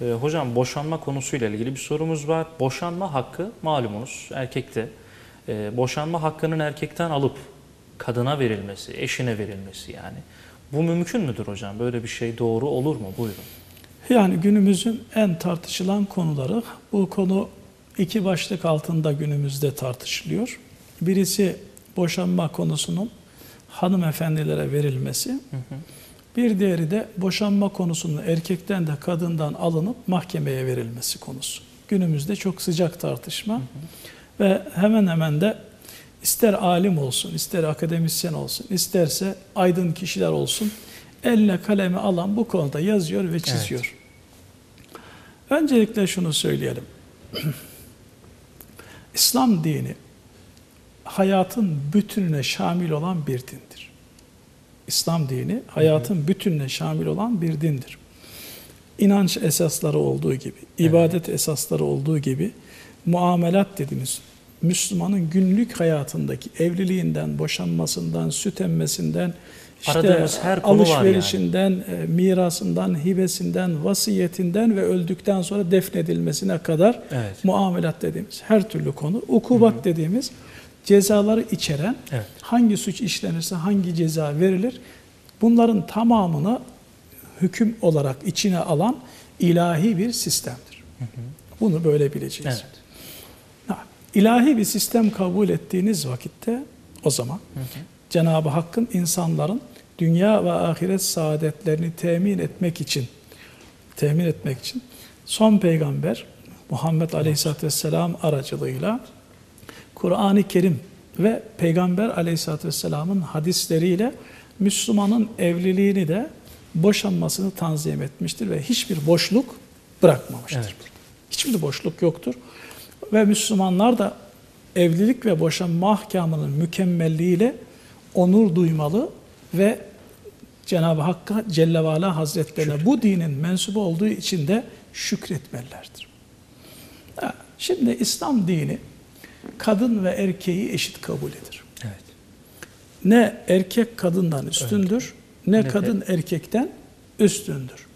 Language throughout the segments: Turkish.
Ee, hocam boşanma konusuyla ilgili bir sorumuz var. Boşanma hakkı malumunuz erkekte. Ee, boşanma hakkının erkekten alıp kadına verilmesi, eşine verilmesi yani. Bu mümkün müdür hocam? Böyle bir şey doğru olur mu? Buyurun. Yani günümüzün en tartışılan konuları. Bu konu iki başlık altında günümüzde tartışılıyor. Birisi boşanma konusunun hanımefendilere verilmesi. Hı hı. Bir diğeri de boşanma konusunun erkekten de kadından alınıp mahkemeye verilmesi konusu. Günümüzde çok sıcak tartışma. Hı hı. Ve hemen hemen de ister alim olsun, ister akademisyen olsun, isterse aydın kişiler olsun eline kalemi alan bu konuda yazıyor ve çiziyor. Evet. Öncelikle şunu söyleyelim. İslam dini hayatın bütününe şamil olan bir dindir. İslam dini hayatın bütününe şamil olan bir dindir. İnanç esasları olduğu gibi, ibadet evet. esasları olduğu gibi muamelat dediğimiz Müslümanın günlük hayatındaki evliliğinden, boşanmasından, süt emmesinden, işte her konu alışverişinden, yani. E, mirasından, hibesinden, vasiyetinden ve öldükten sonra defnedilmesine kadar evet. muamelat dediğimiz her türlü konu, ukubat Hı-hı. dediğimiz cezaları içeren evet. hangi suç işlenirse hangi ceza verilir bunların tamamını hüküm olarak içine alan ilahi bir sistemdir. Hı hı. Bunu böyle bileceğiz. Evet. İlahi bir sistem kabul ettiğiniz vakitte o zaman Cenab-ı Hakk'ın insanların dünya ve ahiret saadetlerini temin etmek için temin etmek için son peygamber Muhammed Aleyhisselatü Vesselam aracılığıyla Kur'an-ı Kerim ve Peygamber Aleyhisselatü Vesselam'ın hadisleriyle Müslümanın evliliğini de boşanmasını tanzim etmiştir ve hiçbir boşluk bırakmamıştır. Evet. Hiçbir boşluk yoktur. Ve Müslümanlar da evlilik ve boşanma ahkamının mükemmelliğiyle onur duymalı ve Cenab-ı Hakk'a Celle ve Ala Hazretlerine Şükür. bu dinin mensubu olduğu için de şükretmelilerdir. Şimdi İslam dini kadın ve erkeği eşit kabul eder. Evet. Ne erkek kadından üstündür, evet. ne, ne kadın de. erkekten üstündür.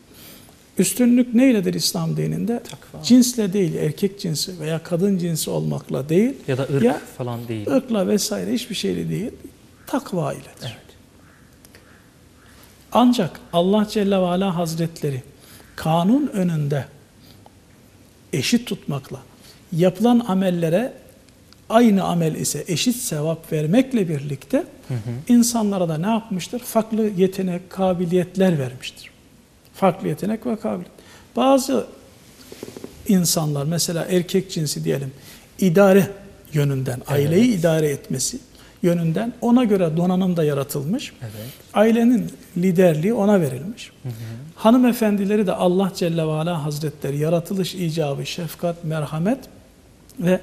Üstünlük neyledir İslam dininde? Takva. Cinsle değil, erkek cinsi veya kadın cinsi olmakla değil. Ya da ırk ya, falan değil. Irkla vesaire hiçbir şeyle değil. Takva iledir. Evet. Ancak Allah Celle ve Ala Hazretleri kanun önünde eşit tutmakla yapılan amellere aynı amel ise eşit sevap vermekle birlikte hı hı. insanlara da ne yapmıştır? Farklı yetenek, kabiliyetler vermiştir. Farklı yetenek ve kabiliyet. Bazı insanlar mesela erkek cinsi diyelim idare yönünden, evet. aileyi idare etmesi yönünden ona göre donanım da yaratılmış. Evet. Ailenin liderliği ona verilmiş. Hı hı. Hanımefendileri de Allah Celle ve Ala Hazretleri yaratılış icabı, şefkat, merhamet ve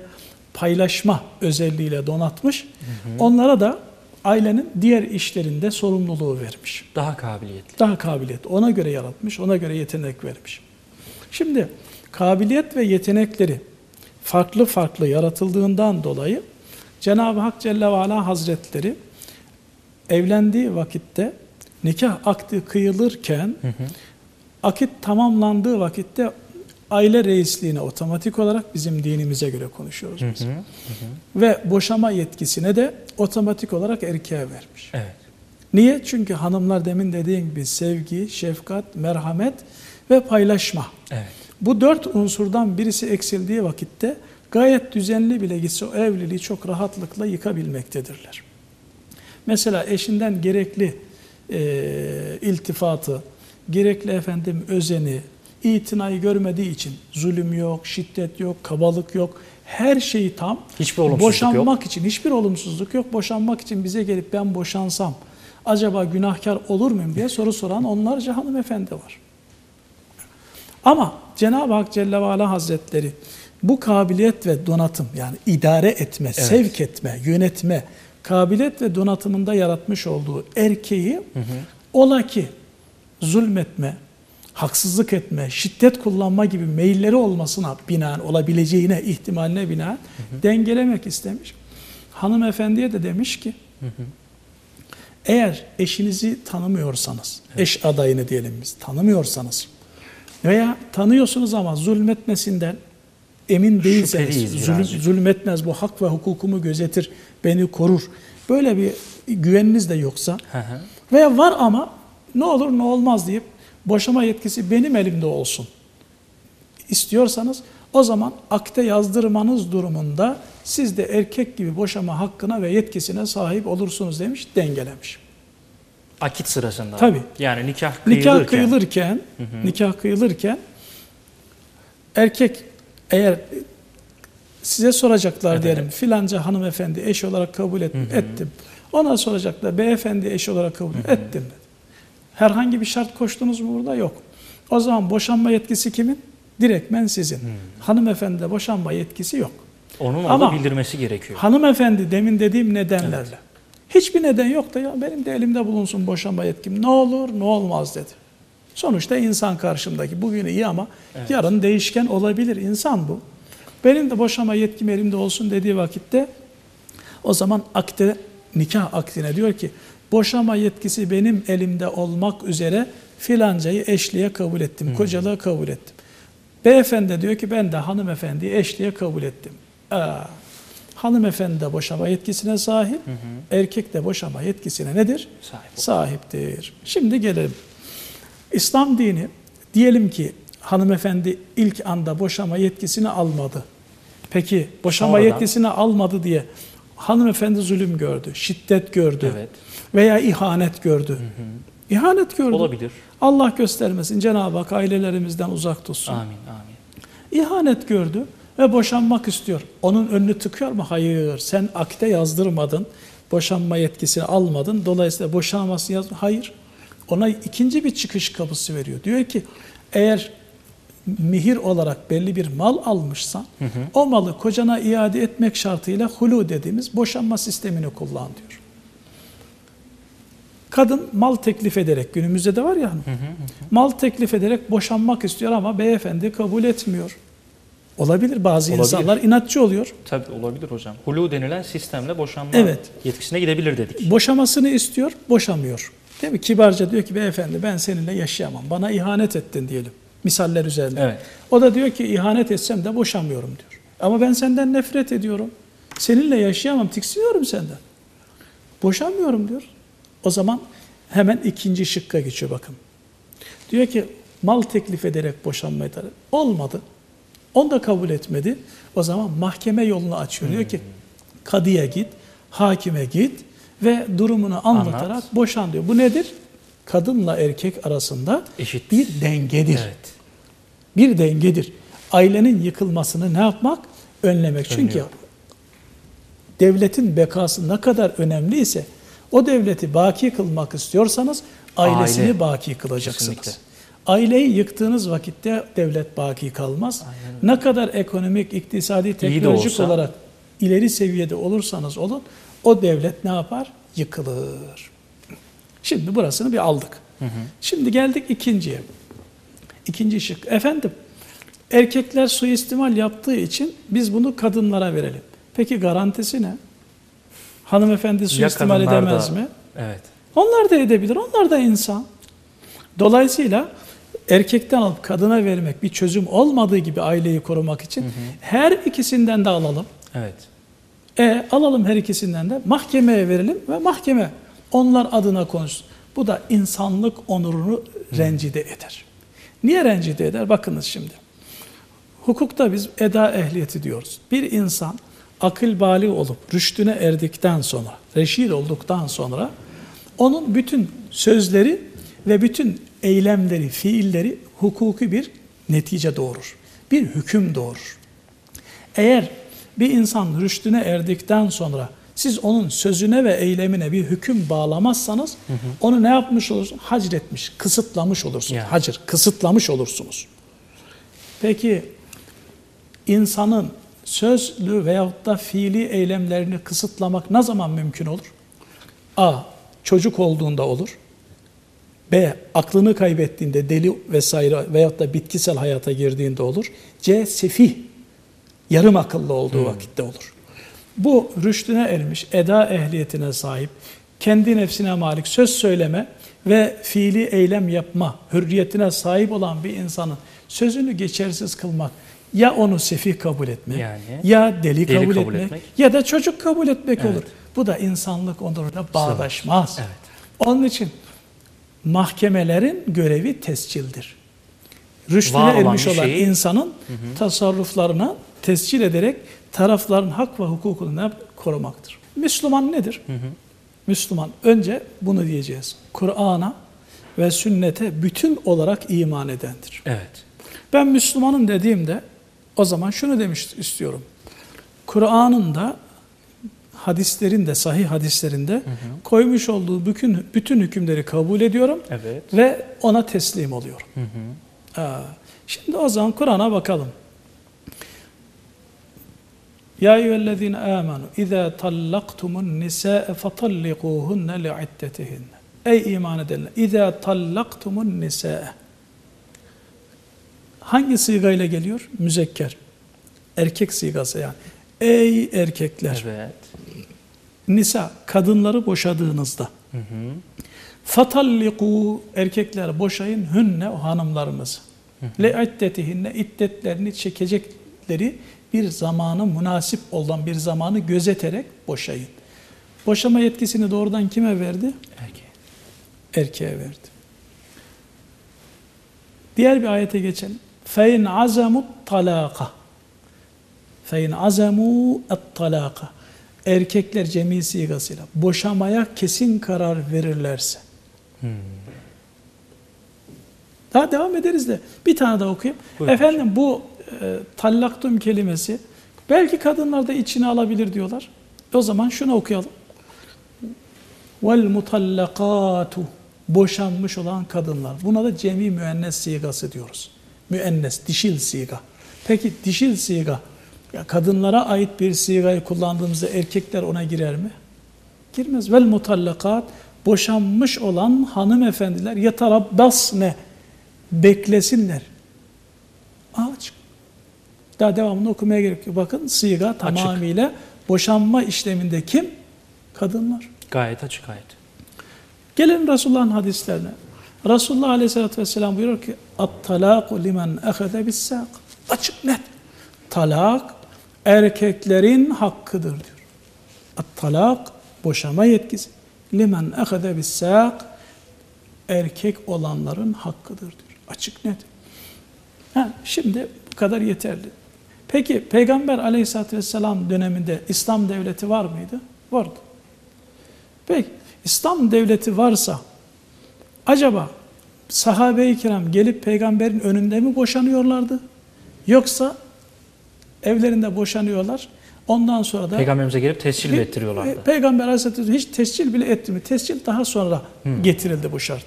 paylaşma özelliğiyle donatmış. Hı hı. Onlara da ailenin diğer işlerinde sorumluluğu vermiş. Daha kabiliyetli. Daha kabiliyet. Ona göre yaratmış, ona göre yetenek vermiş. Şimdi kabiliyet ve yetenekleri farklı farklı yaratıldığından dolayı Cenab-ı Hak Celle ve Ala Hazretleri evlendiği vakitte nikah akdi kıyılırken hı hı. akit tamamlandığı vakitte aile reisliğine otomatik olarak bizim dinimize göre konuşuyoruz biz. Hı hı, hı. Ve boşama yetkisine de otomatik olarak erkeğe vermiş. Evet. Niye? Çünkü hanımlar demin dediğim gibi sevgi, şefkat, merhamet ve paylaşma. Evet. Bu dört unsurdan birisi eksildiği vakitte gayet düzenli bile gitse o evliliği çok rahatlıkla yıkabilmektedirler. Mesela eşinden gerekli e, iltifatı, gerekli efendim özeni, itinayı görmediği için zulüm yok, şiddet yok, kabalık yok. Her şeyi tam. Hiçbir olumsuzluk boşanmak yok. için hiçbir olumsuzluk yok. Boşanmak için bize gelip ben boşansam acaba günahkar olur muyum diye soru soran onlarca hanımefendi var. Ama Cenab-ı Hak Celle ve Ala Hazretleri bu kabiliyet ve donatım yani idare etme, evet. sevk etme, yönetme, kabiliyet ve donatımında yaratmış olduğu erkeği hı hı. ola ki zulmetme, haksızlık etme, şiddet kullanma gibi meyilleri olmasına binaen, olabileceğine, ihtimaline binaen hı hı. dengelemek istemiş. Hanımefendiye de demiş ki, hı hı. eğer eşinizi tanımıyorsanız, evet. eş adayını diyelim biz, tanımıyorsanız Veya tanıyorsunuz ama zulmetmesinden emin değilseniz, zulüm, zulmetmez, bu hak ve hukukumu gözetir, beni korur. Böyle bir güveniniz de yoksa Hı hı. veya var ama ne olur ne olmaz deyip boşama yetkisi benim elimde olsun istiyorsanız o zaman akte yazdırmanız durumunda siz de erkek gibi boşama hakkına ve yetkisine sahip olursunuz demiş, dengelemiş. Akit sırasında. Tabii. Yani nikah kıyılırken. Nikah kıyılırken, nikah kıyılırken erkek eğer size soracaklar Evet. diyelim filanca hanımefendi eş olarak kabul et, ettim. Ona soracaklar beyefendi eş olarak kabul ettim dedi. Herhangi bir şart koştunuz mu burada? Yok. O zaman boşanma yetkisi kimin? Direktmen sizin. Hanımefendide boşanma yetkisi yok. Onun Ama- onu bildirmesi gerekiyor. Hanımefendi demin dediğim nedenlerle. Hiçbir neden yok da ya benim de elimde bulunsun boşanma yetkim. Ne olur ne olmaz dedi. Sonuçta insan karşımdaki bugün iyi ama yarın değişken olabilir. İnsan bu. Benim de boşanma yetkim elimde olsun dediği vakitte o zaman akte, nikah aktine diyor ki boşanma yetkisi benim elimde olmak üzere filancayı eşliğe kabul ettim, kocalığa kabul ettim. Beyefendi diyor ki ben de hanımefendiyi eşliğe kabul ettim. Aa, hanımefendi de boşama yetkisine sahip, erkek de boşama yetkisine nedir? Sahip. Sahiptir. Şimdi gelelim. İslam dini diyelim ki hanımefendi ilk anda boşama yetkisini almadı. Peki boşama Sonradan? yetkisini almadı diye hanımefendi zulüm gördü, şiddet gördü Evet. veya ihanet gördü. İhanet gördü. Olabilir. Allah göstermesin. Cenab-ı Hak ailelerimizden uzak tutsun. Amin amin. İhanet gördü ve boşanmak istiyor. Onun önünü tıkıyor mu? Hayır. Sen akte yazdırmadın. Boşanma yetkisini almadın. Dolayısıyla boşanmasını yaz. Hayır. Ona ikinci bir çıkış kapısı veriyor. Diyor ki eğer mihir olarak belli bir mal almışsan o malı kocana iade etmek şartıyla hulu dediğimiz boşanma sistemini kullan diyor. Kadın mal teklif ederek günümüzde de var ya hanım, mal teklif ederek boşanmak istiyor ama beyefendi kabul etmiyor. Olabilir bazı Olabilir. insanlar inatçı oluyor. Tabii olabilir hocam. Hulu denilen sistemle boşanma Evet. yetkisine gidebilir dedik. Boşamasını istiyor, boşamıyor. Değil mi? Kibarca diyor ki beyefendi ben seninle yaşayamam. Bana ihanet ettin diyelim. Misaller üzerinde. Evet. O da diyor ki ihanet etsem de boşamıyorum diyor. Ama ben senden nefret ediyorum. Seninle yaşayamam, tiksiniyorum senden. Boşanmıyorum diyor. O zaman hemen ikinci şıkka geçiyor bakın. Diyor ki mal teklif ederek boşanmayı da olmadı. Onu da kabul etmedi. O zaman mahkeme yolunu açıyor. Diyor ki kadıya git, hakime git ve durumunu anlatarak Anlat. boşan diyor. Bu nedir? Kadınla erkek arasında Eşit. bir dengedir. Evet. Bir dengedir. Ailenin yıkılmasını ne yapmak? Önlemek. Çünkü Önlüyor. devletin bekası ne kadar önemliyse o devleti baki kılmak istiyorsanız ailesini Aile. baki kılacaksınız. Kesinlikle. Aileyi yıktığınız vakitte devlet baki kalmaz. Ne kadar ekonomik, iktisadi, teknolojik olsa- olarak ileri seviyede olursanız olun o devlet ne yapar? Yıkılır. Şimdi burasını bir aldık. Şimdi geldik ikinciye. İkinci şık. Efendim, erkekler suistimal yaptığı için biz bunu kadınlara verelim. Peki garantisi ne? Hanımefendi suistimal da- edemez mi? Evet. Onlar da edebilir. Onlar da insan. Dolayısıyla erkekten alıp kadına vermek bir çözüm olmadığı gibi aileyi korumak için her ikisinden de alalım. Evet. E alalım her ikisinden de mahkemeye verelim ve mahkeme onlar adına konuşsun. Bu da insanlık onurunu rencide eder. Niye rencide eder? Bakınız şimdi. Hukukta biz eda ehliyeti diyoruz. Bir insan akıl bali olup rüştüne erdikten sonra, reşid olduktan sonra onun bütün sözleri ve bütün eylemleri, fiilleri hukuki bir netice doğurur. Bir hüküm doğurur. Eğer bir insan rüştüne erdikten sonra siz onun sözüne ve eylemine bir hüküm bağlamazsanız onu ne yapmış olursunuz? Hacretmiş, kısıtlamış olursunuz. Yani. Hacir, kısıtlamış olursunuz. Peki insanın sözlü veyahut da fiili eylemlerini kısıtlamak ne zaman mümkün olur? A. Çocuk olduğunda olur. B. Aklını kaybettiğinde deli vesaire veyahut da bitkisel hayata girdiğinde olur. C. Sefih, yarım akıllı olduğu vakitte olur. Bu rüştüne ermiş, eda ehliyetine sahip, kendi nefsine malik söz söyleme ve fiili eylem yapma hürriyetine sahip olan bir insanın sözünü geçersiz kılmak ya onu sefih kabul etmek Yani ya deli, deli kabul, kabul etmek, etmek. ya da çocuk kabul etmek Evet. olur. Bu da insanlık onuruna bağdaşmaz. Evet. Onun için mahkemelerin görevi tescildir. Rüştüne olan ermiş olan şeyi- insanın tasarruflarına tescil ederek tarafların hak ve hukukunu korumaktır. Müslüman nedir? Müslüman önce bunu diyeceğiz. Kur'an'a ve sünnete bütün olarak iman edendir. Evet. Ben Müslümanım dediğimde o zaman şunu demiş istiyorum. Kur'an'ın da hadislerin de sahih hadislerinde koymuş olduğu bütün bütün hükümleri kabul ediyorum Evet. ve ona teslim oluyorum. Hı hı. Aa, Şimdi o zaman Kur'an'a bakalım. Ya eyyühellezine amenu izâ tallaktumun nisâe fatallikuhunne li'iddetihinne. Ey iman edenler. İzâ tallaktumun nisâe. Hangi sigayla geliyor? Müzekker. Erkek sigası yani. Ey erkekler. Evet. Nisa, kadınları boşadığınızda. Hı hı. Fatalliku erkekler boşayın hünne o hanımlarınızı. Le iddetihinne iddetlerini çekecekleri bir zamanı münasip olan bir zamanı gözeterek boşayın. Boşama yetkisini doğrudan kime verdi? Erkeğe. Erkeğe verdi. Diğer bir ayete geçelim. Azamut talaka. Fein azamu et talaka. Erkekler cemi sigasıyla boşamaya kesin karar verirlerse. Hmm. Daha devam ederiz de bir tane daha okuyayım. Buyurun Efendim bu e, tallaktum kelimesi belki kadınlar da içine alabilir diyorlar. O zaman şunu okuyalım. Vel mutallakatu boşanmış olan kadınlar. Buna da cemi müennes sigası diyoruz. Müennes, dişil siga. Peki dişil siga ya kadınlara ait bir sigayı kullandığımızda erkekler ona girer mi? Girmez. Vel mutallakat boşanmış olan hanımefendiler yetarabbasne beklesinler. Açık. Daha devamını okumaya gerek yok. Bakın siga tamamıyla boşanma işleminde kim? Kadınlar. Gayet açık ayet. Gelelim Resulullah'ın hadislerine. Resulullah Aleyhisselatü Vesselam buyuruyor ki At-talaku limen ehede bis Açık net. Talak erkeklerin hakkıdır diyor. At-talak boşama yetkisi. Limen ehede bis erkek olanların hakkıdır diyor. Açık net. Ha, şimdi bu kadar yeterli. Peki Peygamber Aleyhisselatü Vesselam döneminde İslam devleti var mıydı? Vardı. Peki İslam devleti varsa acaba sahabe-i kiram gelip peygamberin önünde mi boşanıyorlardı? Yoksa evlerinde boşanıyorlar. Ondan sonra da Peygamberimize gelip tescil mi ettiriyorlardı? Pe- Peygamber Aleyhisselatü hiç tescil bile etti mi? Tescil daha sonra getirildi bu şart.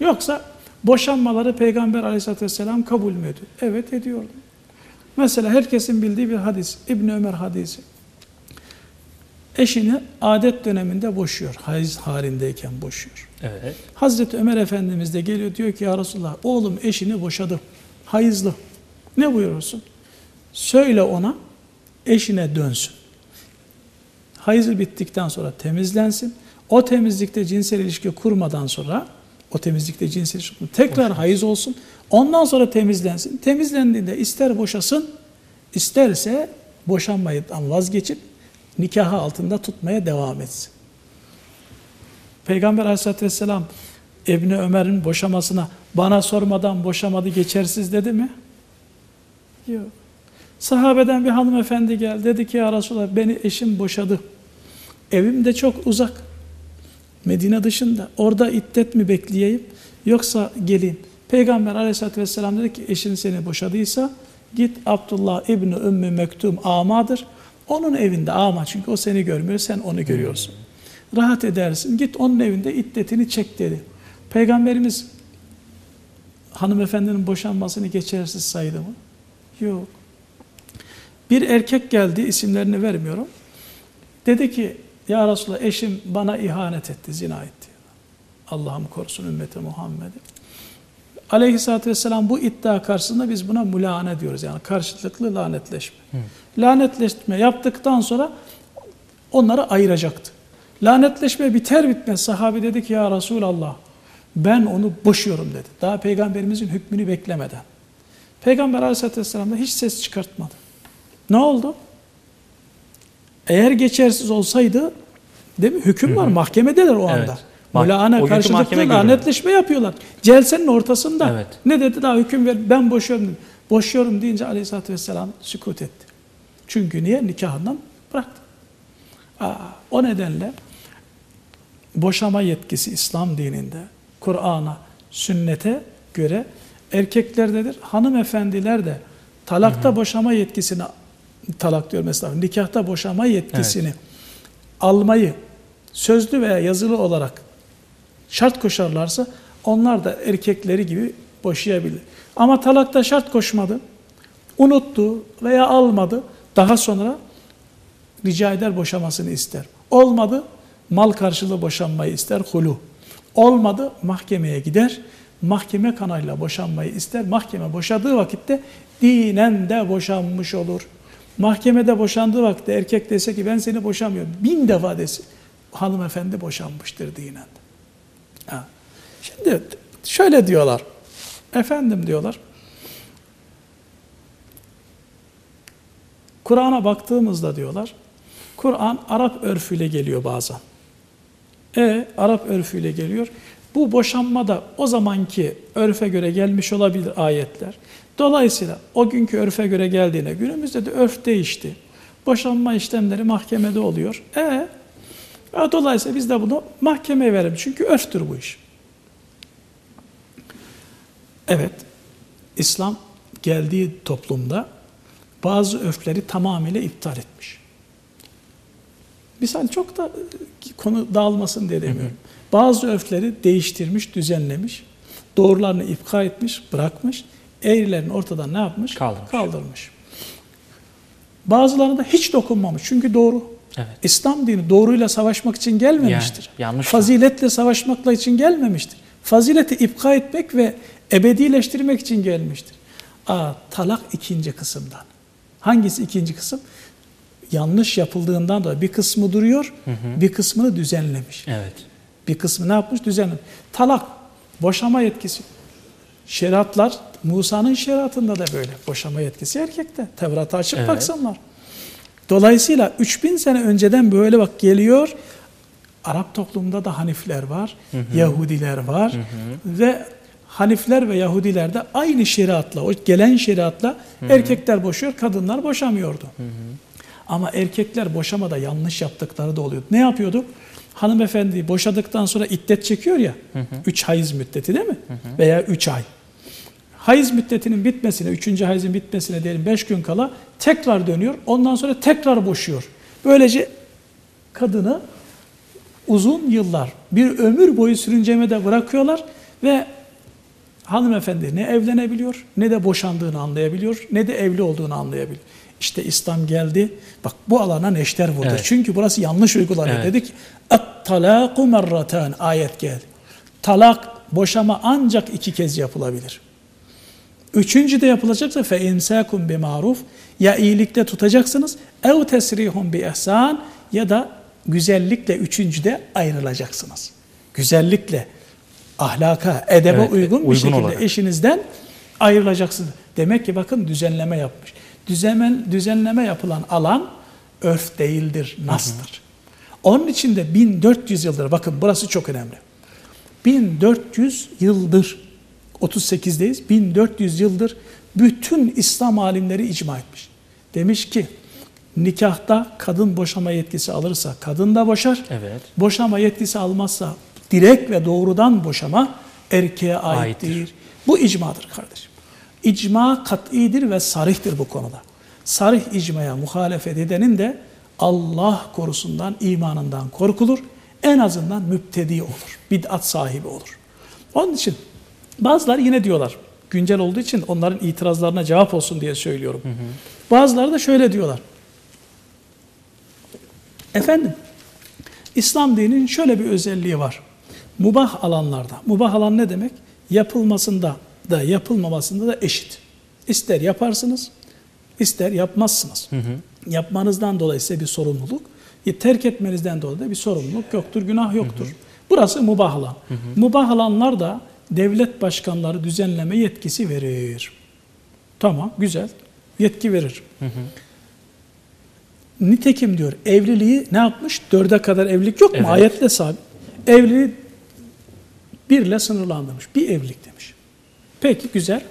Yoksa boşanmaları Peygamber Aleyhisselatü Vesselam kabul mü ediyor? Evet ediyordu. Mesela herkesin bildiği bir hadis. İbn Ömer hadisi. Eşini adet döneminde boşuyor. Hayız halindeyken boşuyor. Evet. Hazreti Ömer Efendimiz de geliyor diyor ki ya Resulallah oğlum eşini boşadı. Hayızlı. Ne buyurursun? Söyle ona eşine dönsün. Hayızı bittikten sonra temizlensin. O temizlikte cinsel ilişki kurmadan sonra o temizlikte cinsel ilişki tekrar hayız olsun. Ondan sonra temizlensin. Temizlendiğinde ister boşasın isterse boşanmayıdan vazgeçip nikahı altında tutmaya devam etsin. Peygamber aleyhissalatü vesselam İbni Ömer'in boşamasına bana sormadan boşamadı geçersiz dedi mi? Yok. Sahabeden bir hanımefendi geldi. Dedi ki ya Resulallah beni eşim boşadı. Evim de çok uzak. Medine dışında. Orada iddet mi bekleyeyim yoksa geleyim. Peygamber aleyhissalatü vesselam dedi ki eşin seni boşadıysa git Abdullah İbni Ümmü Mektum amadır. Onun evinde ama çünkü o seni görmüyor sen onu görüyorsun. Rahat edersin. Git onun evinde iddetini çek dedi. Peygamberimiz hanımefendinin boşanmasını geçersiz saydı mı? Yok. Bir erkek geldi, isimlerini vermiyorum. Dedi ki, ya Resulallah eşim bana ihanet etti, zina etti. Allah'ım korusun ümmeti Muhammed'i. Aleyhisselatü Vesselam bu iddia karşısında biz buna mülane diyoruz. Yani karşılıklı lanetleşme. Lanetleşme yaptıktan sonra onları ayıracaktı. Lanetleşme biter bitmez sahabe dedi ki ya Resulallah ben onu boşuyorum dedi. Daha peygamberimizin hükmünü beklemeden. Peygamber aleyhissalatü vesselam da hiç ses çıkartmadı. Ne oldu? Eğer geçersiz olsaydı değil mi? Hüküm var. Mahkemedeler o anda. Evet. Günkü karşılıklı lanetleşme yapıyorlar. Celsenin ortasında. Evet. Ne dedi daha hüküm ver ben boşuyorum. dedi. Boşuyorum deyince aleyhissalatü vesselam sükut etti. Çünkü niye? Nikahından bıraktı. Aa, o nedenle boşama yetkisi İslam dininde Kur'an'a, sünnete göre erkeklerdedir. Hanımefendiler de talakta boşama yetkisini talak diyor mesela nikahta boşama yetkisini almayı sözlü veya yazılı olarak şart koşarlarsa onlar da erkekleri gibi boşayabilir. Ama talakta şart koşmadı, unuttu veya almadı. Daha sonra rica eder boşamasını ister. Olmadı mal karşılığı boşanmayı ister hulu. Olmadı mahkemeye gider. Mahkeme kanalıyla boşanmayı ister. Mahkeme boşadığı vakitte dinen de boşanmış olur. Mahkemede boşandığı vakitte erkek dese ki ben seni boşamıyorum. Bin defa desin. Hanımefendi boşanmıştır dinen de. Şimdi şöyle diyorlar. Efendim diyorlar. Kur'an'a baktığımızda diyorlar. Kur'an Arap örfüyle geliyor bazen. E Arap örfüyle geliyor. Bu boşanma da o zamanki örfe göre gelmiş olabilir ayetler. Dolayısıyla o günkü örfe göre geldiğine günümüzde de örf değişti. Boşanma işlemleri mahkemede oluyor. E, e dolayısıyla biz de bunu mahkemeye verelim. Çünkü örftür bu iş. Evet, İslam geldiği toplumda bazı örfleri tamamıyla iptal etmiş. Misal çok da konu dağılmasın diye demiyorum. Bazı örfleri değiştirmiş, düzenlemiş. Doğrularını ipka etmiş, bırakmış. Eğrilerini ortadan ne yapmış? Kaldırmış. Kaldırmış. Bazılarına da hiç dokunmamış. Çünkü doğru. Evet. İslam dini doğruyla savaşmak için gelmemiştir. Yani, yanlış. Faziletle savaşmakla için gelmemiştir. Fazileti ipka etmek ve ebedileştirmek için gelmiştir. Aa, talak ikinci kısımdan. Hangisi ikinci kısım? Yanlış yapıldığından dolayı bir kısmı duruyor, bir kısmını düzenlemiş. Evet. Bir kısmı ne yapmış? Düzenlemiş. Talak, boşama yetkisi. Şeriatlar, Musa'nın şeriatında da böyle. Boşama yetkisi erkekte. Tevrat'ı açıp Evet. baksınlar. Dolayısıyla 3000 sene önceden böyle bak geliyor. Arap toplumunda da Hanifler var, Yahudiler var ve Hanifler ve Yahudiler de aynı şeriatla, o gelen şeriatla erkekler boşuyor, kadınlar boşamıyordu. Ama erkekler boşamada yanlış yaptıkları da oluyordu. Ne yapıyordu? Hanımefendi boşadıktan sonra iddet çekiyor ya, 3 hayız müddeti değil mi? Veya 3 ay. Hayız müddetinin bitmesine, 3. hayızın bitmesine diyelim 5 gün kala tekrar dönüyor. Ondan sonra tekrar boşuyor. Böylece kadını uzun yıllar, bir ömür boyu sürüncemede bırakıyorlar ve hanımefendi ne evlenebiliyor, ne de boşandığını anlayabiliyor, ne de evli olduğunu anlayabiliyor. İşte İslam geldi, bak bu alana neşter vurdu. Evet. Çünkü burası yanlış uygulanıyor. Evet. Dedik, et-talâku merratan ayet geldi. Talak, boşama ancak iki kez yapılabilir. Üçüncü de yapılacaksa fe imsakum bi maruf ya iyilikte tutacaksınız ev tesrihum bi ihsan ya da güzellikle üçüncüde ayrılacaksınız. Güzellikle ahlaka, edebe Evet, uygun, bir uygun şekilde olarak. eşinizden ayrılacaksınız. Demek ki bakın düzenleme yapmış. Düzenleme, düzenleme yapılan alan örf değildir, nastır. Onun için de 1400 yıldır bakın burası çok önemli. 1400 yıldır 38'deyiz. 1400 yıldır bütün İslam alimleri icma etmiş. Demiş ki nikahta kadın boşama yetkisi alırsa kadın da boşar. Evet. Boşama yetkisi almazsa direkt ve doğrudan boşama erkeğe Aittir. aittir. Bu icmadır kardeşim. İcma kat'idir ve sarihtir bu konuda. Sarih icmaya muhalefet edenin de Allah korusundan, imanından korkulur. En azından müptedi olur. Bid'at sahibi olur. Onun için bazıları yine diyorlar. Güncel olduğu için onların itirazlarına cevap olsun diye söylüyorum. Bazıları da şöyle diyorlar. Efendim, İslam dininin şöyle bir özelliği var. Mubah alanlarda, mubah alan ne demek? Yapılmasında da yapılmamasında da eşit. İster yaparsınız, ister yapmazsınız. Yapmanızdan dolayı size bir sorumluluk, e, terk etmenizden dolayı da bir sorumluluk yoktur, günah yoktur. Burası mubah alan. Mubah alanlar da devlet başkanları düzenleme yetkisi verir. Tamam, güzel. Yetki verir. Nitekim diyor evliliği ne yapmış? Dörde kadar evlilik yok mu? Evet. Ayetle sabit. Evliliği birle sınırlandırmış. Bir evlilik demiş. Peki güzel.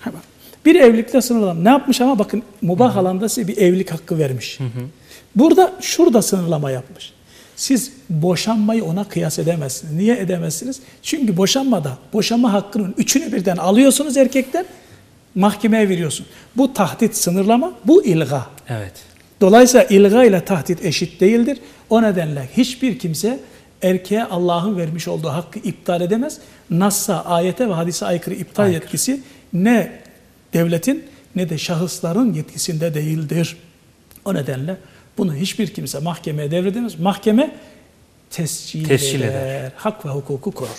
Hemen. Bir evlilikle sınırlandırmış. Ne yapmış ama bakın mubah alanda size bir evlilik hakkı vermiş. Burada şurada sınırlama yapmış. Siz boşanmayı ona kıyas edemezsiniz. Niye edemezsiniz? Çünkü boşanmada boşanma hakkının üçünü birden alıyorsunuz erkekten mahkemeye veriyorsun. Bu tahdit sınırlama, bu ilga. Evet. Dolayısıyla ilga ile tahdit eşit değildir. O nedenle hiçbir kimse erkeğe Allah'ın vermiş olduğu hakkı iptal edemez. Nassa, ayete ve hadise aykırı iptal Aykırı. yetkisi ne devletin ne de şahısların yetkisinde değildir. O nedenle bunu hiçbir kimse mahkemeye devredemez. Mahkeme tescil, Tescil eder. eder. Hak ve hukuku korur.